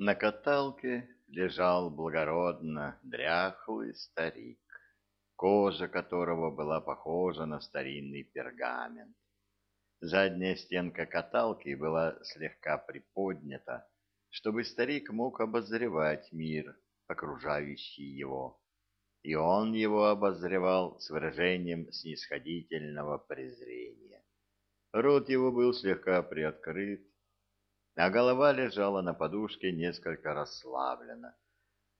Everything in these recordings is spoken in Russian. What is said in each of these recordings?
На каталке лежал благородно дряхлый старик, кожа которого была похожа на старинный пергамент. Задняя стенка каталки была слегка приподнята, чтобы старик мог обозревать мир, окружающий его. И он его обозревал с выражением снисходительного презрения. Рот его был слегка приоткрыт, а голова лежала на подушке несколько расслабленно.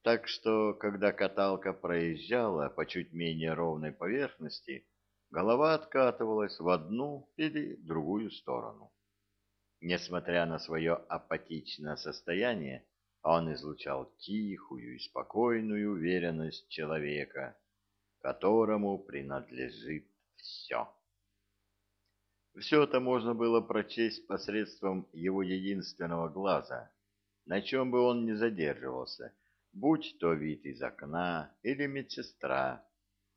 Так что, когда каталка проезжала по чуть менее ровной поверхности, голова откатывалась в одну или другую сторону. Несмотря на свое апатичное состояние, он излучал тихую и спокойную уверенность человека, которому принадлежит все. Все это можно было прочесть посредством его единственного глаза, на чем бы он ни задерживался, будь то вид из окна или медсестра,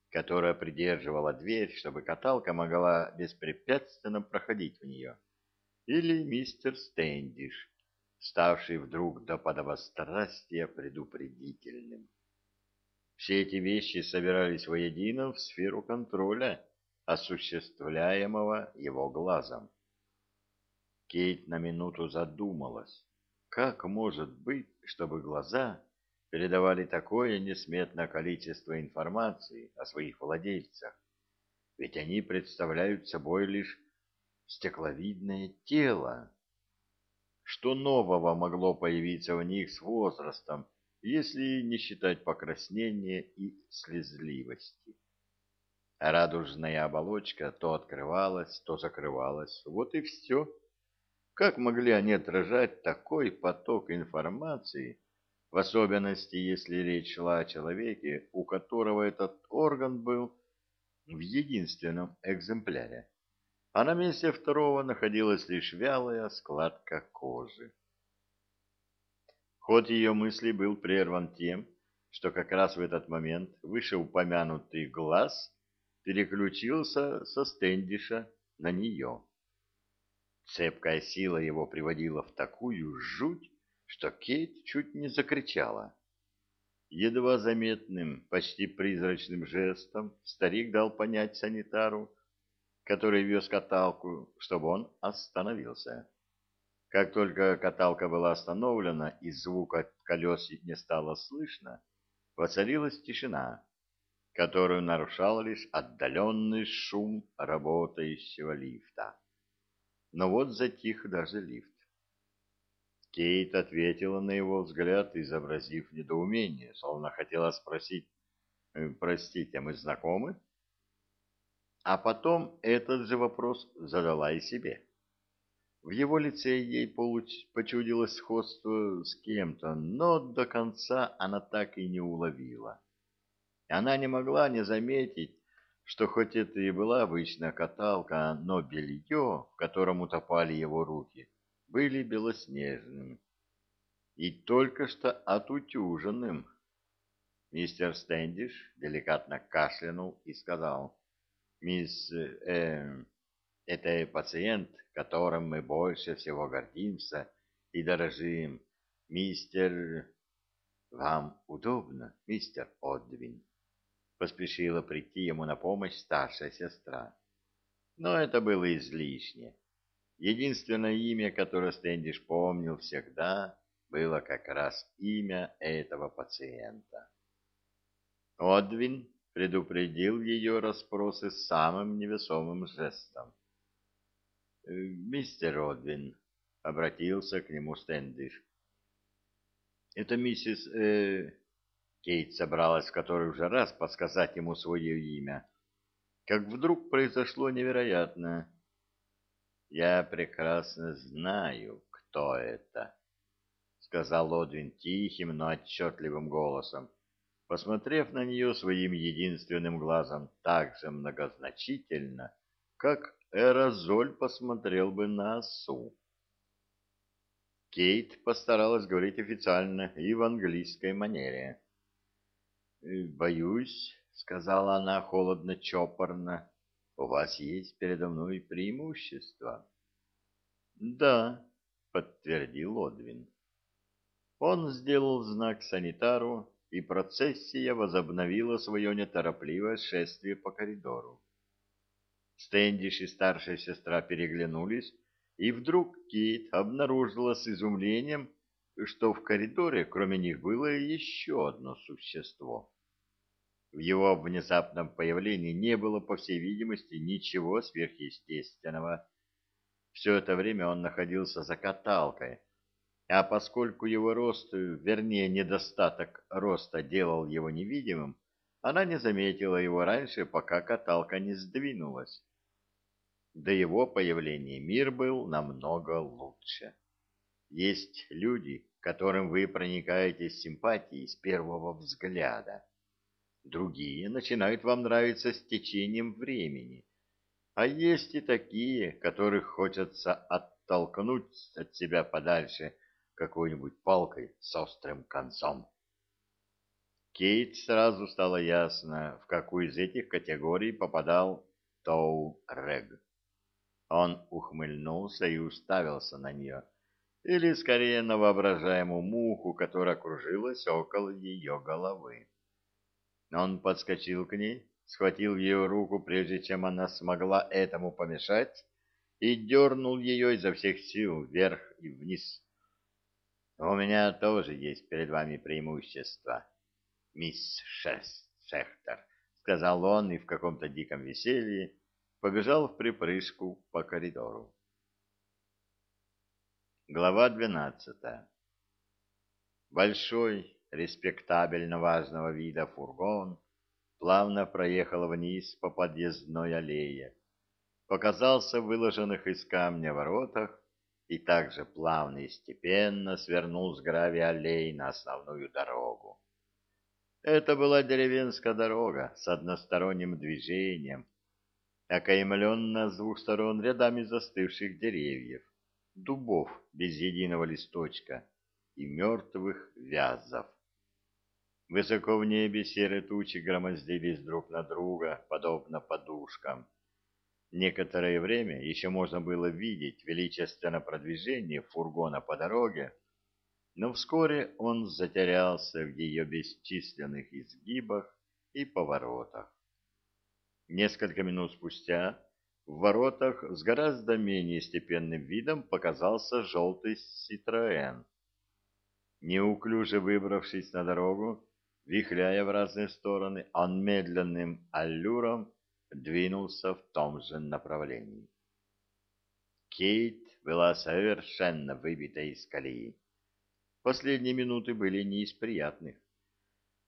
которая придерживала дверь, чтобы каталка могла беспрепятственно проходить в нее, или мистер Стэндиш, ставший вдруг до подобострастия предупредительным. Все эти вещи собирались воедино в сферу контроля, осуществляемого его глазом. Кейт на минуту задумалась, как может быть, чтобы глаза передавали такое несметное количество информации о своих владельцах, ведь они представляют собой лишь стекловидное тело. Что нового могло появиться в них с возрастом, если не считать покраснения и слезливости? Радужная оболочка то открывалась, то закрывалась. Вот и все. Как могли они отражать такой поток информации, в особенности, если речь шла о человеке, у которого этот орган был в единственном экземпляре, а на месте второго находилась лишь вялая складка кожи. Ход ее мыслей был прерван тем, что как раз в этот момент вышеупомянутый глаз переключился со стендиша на нее. Цепкая сила его приводила в такую жуть, что Кейт чуть не закричала. Едва заметным, почти призрачным жестом старик дал понять санитару, который вез каталку, чтобы он остановился. Как только каталка была остановлена и звука колес не стало слышно, воцарилась тишина которую нарушал лишь отдаленный шум работающего лифта. Но вот затих даже лифт. Кейт ответила на его взгляд, изобразив недоумение, словно хотела спросить, «Э, «Простите, мы знакомы?» А потом этот же вопрос задала и себе. В его лице ей получ... почудилось сходство с кем-то, но до конца она так и не уловила. Она не могла не заметить, что хоть это и была обычная каталка, но белье, в котором утопали его руки, были белоснежным и только что отутюженным. Мистер Стэндиш деликатно кашлянул и сказал, «Мисс, э, это пациент, которым мы больше всего гордимся и дорожим. Мистер, вам удобно, мистер Одвин?» Поспешила прийти ему на помощь старшая сестра. Но это было излишне. Единственное имя, которое Стэндиш помнил всегда, было как раз имя этого пациента. Одвин предупредил ее расспросы самым невесомым жестом. «Э, «Мистер Одвин», — обратился к нему Стэндиш, — «это миссис... Э, Кейт собралась в который уже раз подсказать ему свое имя, как вдруг произошло невероятное. «Я прекрасно знаю, кто это», — сказал Одвин тихим, но отчетливым голосом, посмотрев на нее своим единственным глазом так же многозначительно, как аэрозоль посмотрел бы на осу. Кейт постаралась говорить официально и в английской манере. Э, «Боюсь», — сказала она холодно-чопорно, — «у вас есть передо мной преимущество». «Да», — подтвердил Одвин. Он сделал знак санитару, и процессия возобновила свое неторопливое шествие по коридору. Стэндиш и старшая сестра переглянулись, и вдруг Кейт обнаружила с изумлением, что в коридоре кроме них было еще одно существо. В его внезапном появлении не было, по всей видимости, ничего сверхъестественного. Все это время он находился за каталкой, а поскольку его рост, вернее, недостаток роста делал его невидимым, она не заметила его раньше, пока каталка не сдвинулась. До его появления мир был намного лучше. Есть люди, которым вы проникаетесь симпатией с первого взгляда. Другие начинают вам нравиться с течением времени. А есть и такие, которых хочется оттолкнуть от себя подальше какой-нибудь палкой с острым концом. Кейт сразу стало ясно, в какую из этих категорий попадал Тоу Рег. Он ухмыльнулся и уставился на нее, или скорее на воображаемую муху, которая кружилась около ее головы. Он подскочил к ней, схватил ее руку, прежде чем она смогла этому помешать, и дернул ее изо всех сил вверх и вниз. «У меня тоже есть перед вами преимущество, мисс Шехтер», — сказал он и в каком-то диком веселье побежал в припрыжку по коридору. Глава двенадцатая. Большой, респектабельно важного вида фургон плавно проехал вниз по подъездной аллее, показался в выложенных из камня воротах и также плавно и степенно свернул с гравия аллей на основную дорогу. Это была деревенская дорога с односторонним движением, окаймленная с двух сторон рядами застывших деревьев дубов без единого листочка и мертвых вязов. Высоко в небе серые тучи громоздились друг на друга, подобно подушкам. Некоторое время еще можно было видеть величественное продвижение фургона по дороге, но вскоре он затерялся в ее бесчисленных изгибах и поворотах. Несколько минут спустя в воротах с гораздо менее степенным видом показался желтый Ситроэн. Неуклюже выбравшись на дорогу, вихляя в разные стороны, он медленным аллюром двинулся в том же направлении. Кейт была совершенно выбита из колеи. Последние минуты были не из приятных.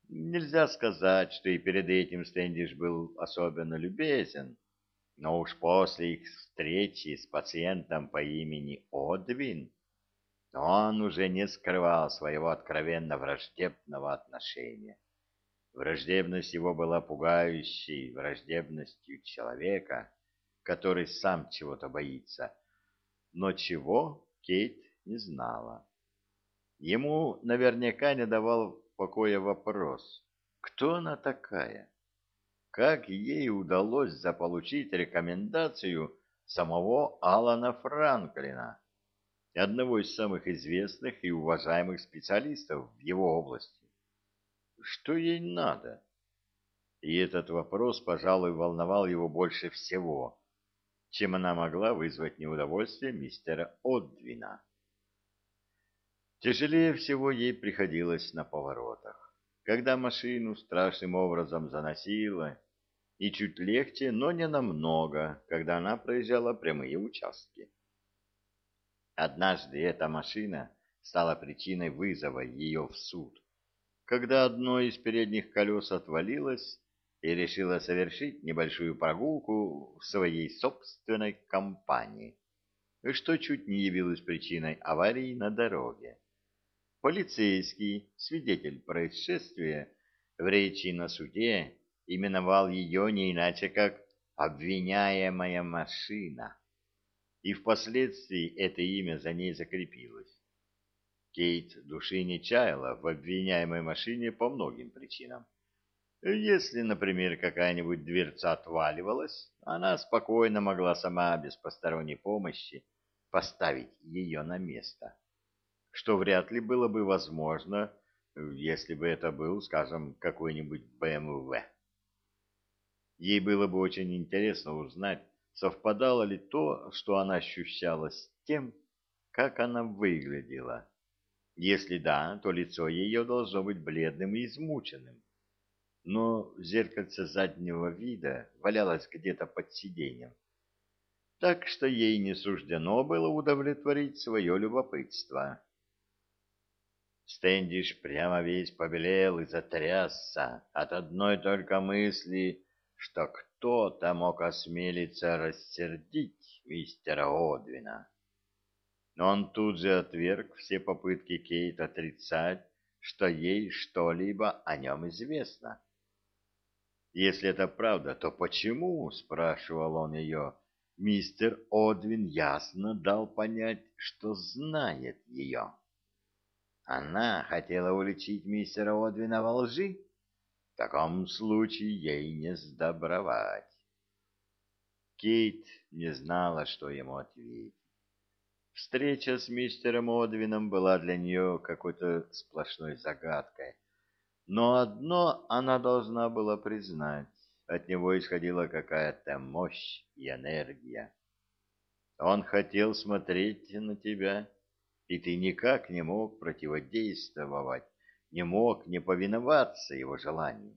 Нельзя сказать, что и перед этим Стэндиш был особенно любезен, но уж после их встречи с пациентом по имени Одвин он уже не скрывал своего откровенно враждебного отношения. Враждебность его была пугающей враждебностью человека, который сам чего-то боится, но чего Кейт не знала. Ему наверняка не давал покоя вопрос, кто она такая? Как ей удалось заполучить рекомендацию самого Алана Франклина, одного из самых известных и уважаемых специалистов в его области. Что ей надо? И этот вопрос, пожалуй, волновал его больше всего, чем она могла вызвать неудовольствие мистера Одвина. Тяжелее всего ей приходилось на поворотах когда машину страшным образом заносило, и чуть легче, но не намного, когда она проезжала прямые участки. Однажды эта машина стала причиной вызова ее в суд, когда одно из передних колес отвалилось и решило совершить небольшую прогулку в своей собственной компании, что чуть не явилось причиной аварии на дороге. Полицейский, свидетель происшествия, в речи на суде именовал ее не иначе как «обвиняемая машина», и впоследствии это имя за ней закрепилось. Кейт души не чаяла в обвиняемой машине по многим причинам. Если, например, какая-нибудь дверца отваливалась, она спокойно могла сама без посторонней помощи поставить ее на место. Что вряд ли было бы возможно, если бы это был, скажем, какой-нибудь БМВ. Ей было бы очень интересно узнать, совпадало ли то, что она ощущала с тем, как она выглядела. Если да, то лицо ее должно быть бледным и измученным. Но зеркальце заднего вида валялось где-то под сиденьем. Так что ей не суждено было удовлетворить свое любопытство. Стэндиш прямо весь побелел и затрясся от одной только мысли, что кто-то мог осмелиться рассердить мистера Одвина. Но он тут же отверг все попытки Кейт отрицать, что ей что-либо о нем известно. «Если это правда, то почему?» — спрашивал он ее. Мистер Одвин ясно дал понять, что знает ее. Она хотела уличить мистера Одвина во лжи? В таком случае ей не сдобровать. Кейт не знала, что ему ответить. Встреча с мистером Одвином была для нее какой-то сплошной загадкой. Но одно она должна была признать. От него исходила какая-то мощь и энергия. Он хотел смотреть на тебя, и ты никак не мог противодействовать, не мог не повиноваться его желанию.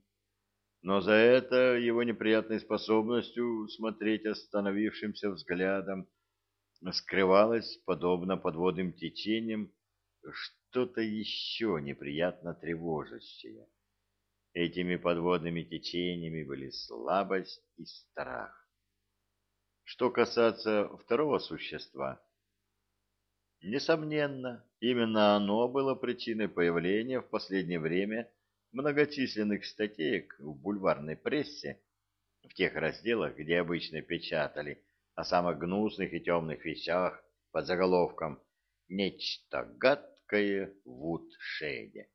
Но за это его неприятной способностью смотреть остановившимся взглядом скрывалось, подобно подводным течениям, что-то еще неприятно тревожащее. Этими подводными течениями были слабость и страх. Что касается второго существа, несомненно, именно оно было причиной появления в последнее время многочисленных статей в бульварной прессе, в тех разделах, где обычно печатали о самых гнусных и темных вещах под заголовком «Нечто гадкое в Вудшеде».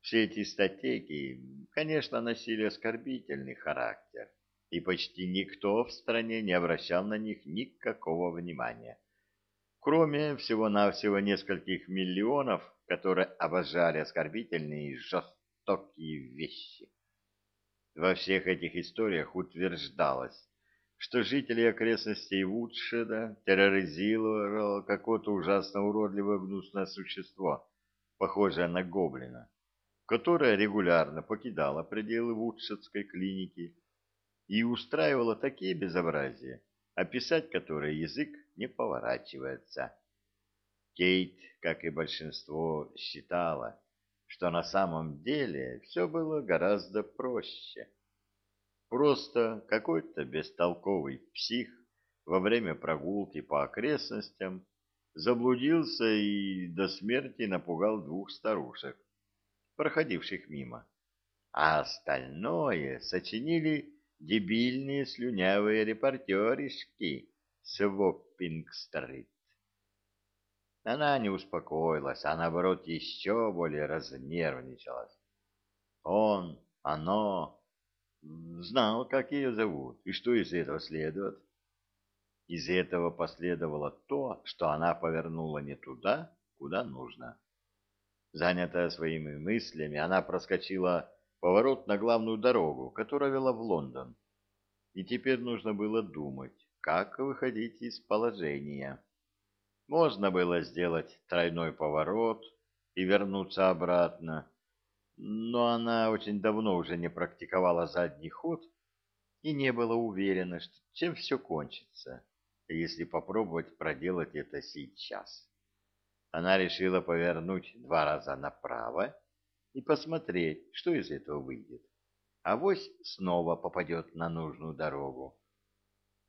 Все эти статейки, конечно, носили оскорбительный характер, и почти никто в стране не обращал на них никакого внимания, кроме всего-навсего нескольких миллионов, которые обожали оскорбительные и жестокие вещи. Во всех этих историях утверждалось, что жители окрестностей Вудшеда терроризировало какое-то ужасно уродливое гнусное существо, похожее на гоблина, которое регулярно покидало пределы Вудшедской клиники и устраивало такие безобразия, описать которые язык не поворачивается. Кейт, как и большинство, считала, что на самом деле все было гораздо проще. Просто какой-то бестолковый псих во время прогулки по окрестностям заблудился и до смерти напугал двух старушек, проходивших мимо. А остальное сочинили дебильные слюнявые репортеришки с Воппинг-стрит. Она не успокоилась, а наоборот еще более разнервничалась. Он, оно, знал, как ее зовут, и что из этого следует. Из этого последовало то, что она повернула не туда, куда нужно. Занятая своими мыслями, она проскочила поворот на главную дорогу, которая вела в Лондон. И теперь нужно было думать, как выходить из положения. Можно было сделать тройной поворот и вернуться обратно, но она очень давно уже не практиковала задний ход и не была уверена, что чем все кончится, если попробовать проделать это сейчас. Она решила повернуть два раза направо и посмотреть, что из этого выйдет. Авось снова попадет на нужную дорогу.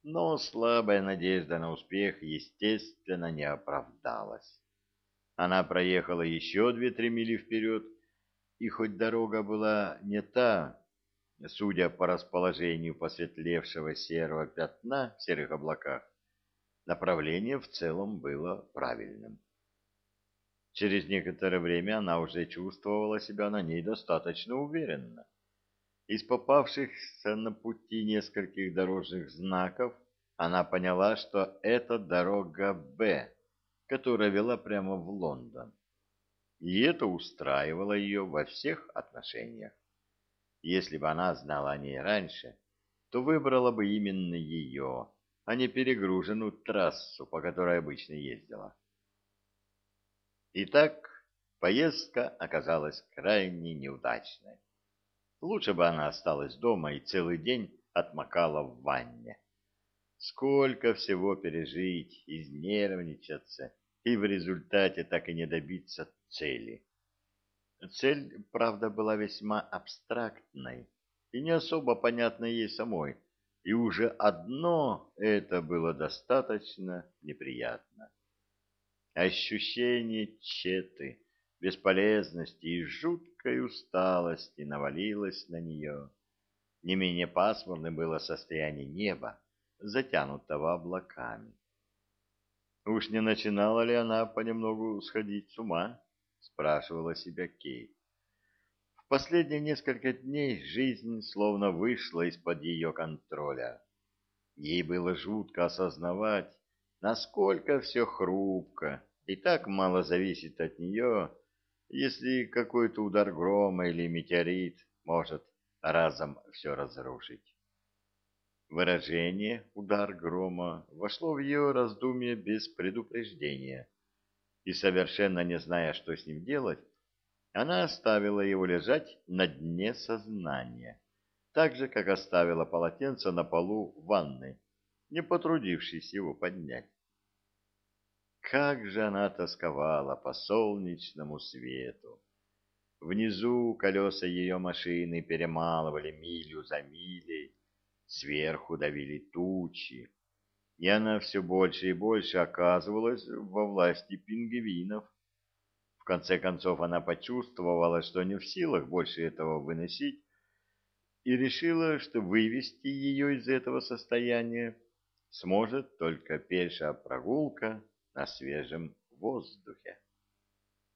Но слабая надежда на успех, естественно, не оправдалась. Она проехала еще две-три мили вперед и хоть дорога была не та, судя по расположению посветлевшего серого пятна в серых облаках, направление в целом было правильным. Через некоторое время она уже чувствовала себя на ней достаточно уверенно. Из попавшихся на пути нескольких дорожных знаков она поняла, что это дорога «Б», которая вела прямо в Лондон. И это устраивало ее во всех отношениях. Если бы она знала о ней раньше, то выбрала бы именно ее, а не перегруженную трассу, по которой обычно ездила. Итак, поездка оказалась крайне неудачной. Лучше бы она осталась дома и целый день отмокала в ванне. Сколько всего пережить, изнервничаться и в результате так и не добиться цели. Цель, правда, была весьма абстрактной и не особо понятной ей самой, и уже одно это было достаточно неприятно. Ощущение тщеты, бесполезности и жуткой усталости навалилось на нее. Не менее пасмурным было состояние неба, затянутого облаками. Уж не начинала ли она понемногу сходить с ума? спрашивала себя Кейт. В последние несколько дней жизнь словно вышла из-под ее контроля. Ей было жутко осознавать, насколько все хрупко и так мало зависит от нее, если какой-то удар грома или метеорит может разом все разрушить. Выражение «удар грома» вошло в ее раздумье без предупреждения, и, совершенно не зная, что с ним делать, она оставила его лежать на дне сознания, так же, как оставила полотенце на полу в ванной, не потрудившись его поднять. Как же она тосковала по солнечному свету! Внизу колеса ее машины перемалывали милю за милей, сверху давили тучи, и она все больше и больше оказывалась во власти пингвинов. В конце концов она почувствовала, что не в силах больше этого выносить, и решила, что вывести ее из этого состояния сможет только пешая прогулка на свежем воздухе.